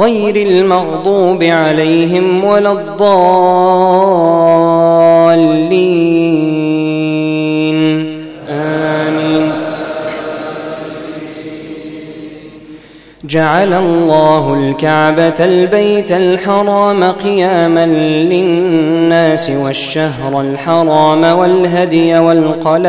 غير المغضوب عليهم ولا الضالين. آمين. جعل الله الكعبة البيت الحرام قياما للناس والشهر الحرام والهدي والقلائد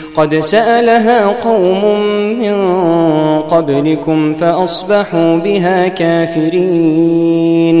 قد سألها قوم من قبلكم فأصبحوا بها كافرين.